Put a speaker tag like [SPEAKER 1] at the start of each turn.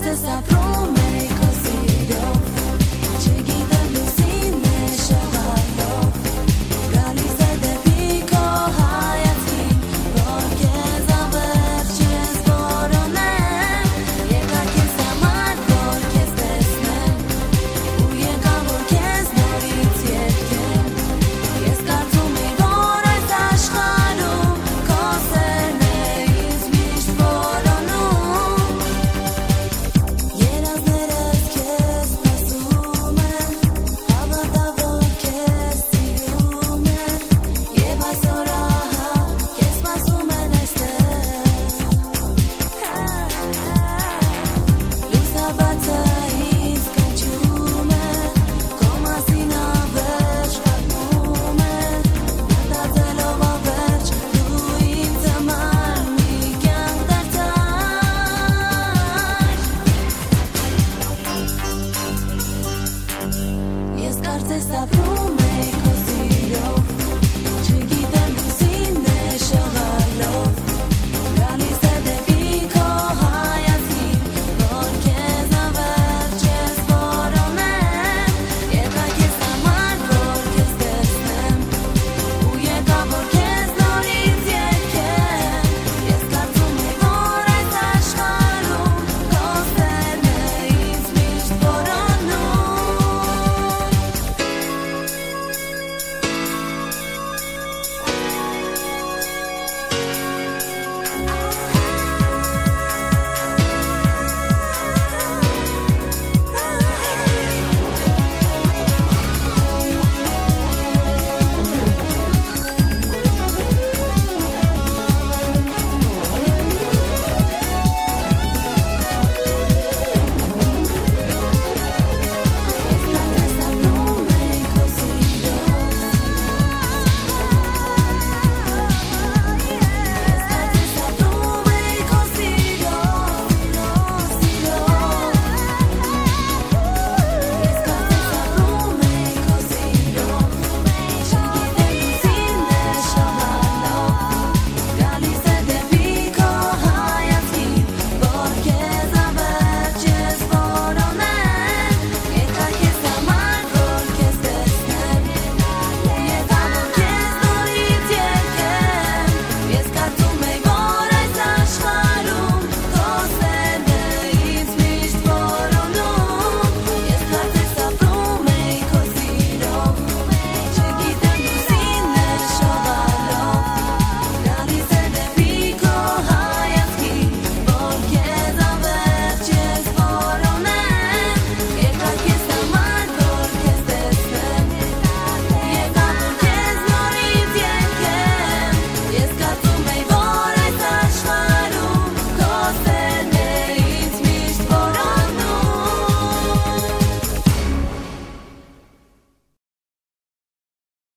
[SPEAKER 1] This I promise. Կարծես ապրում եք ու սիրով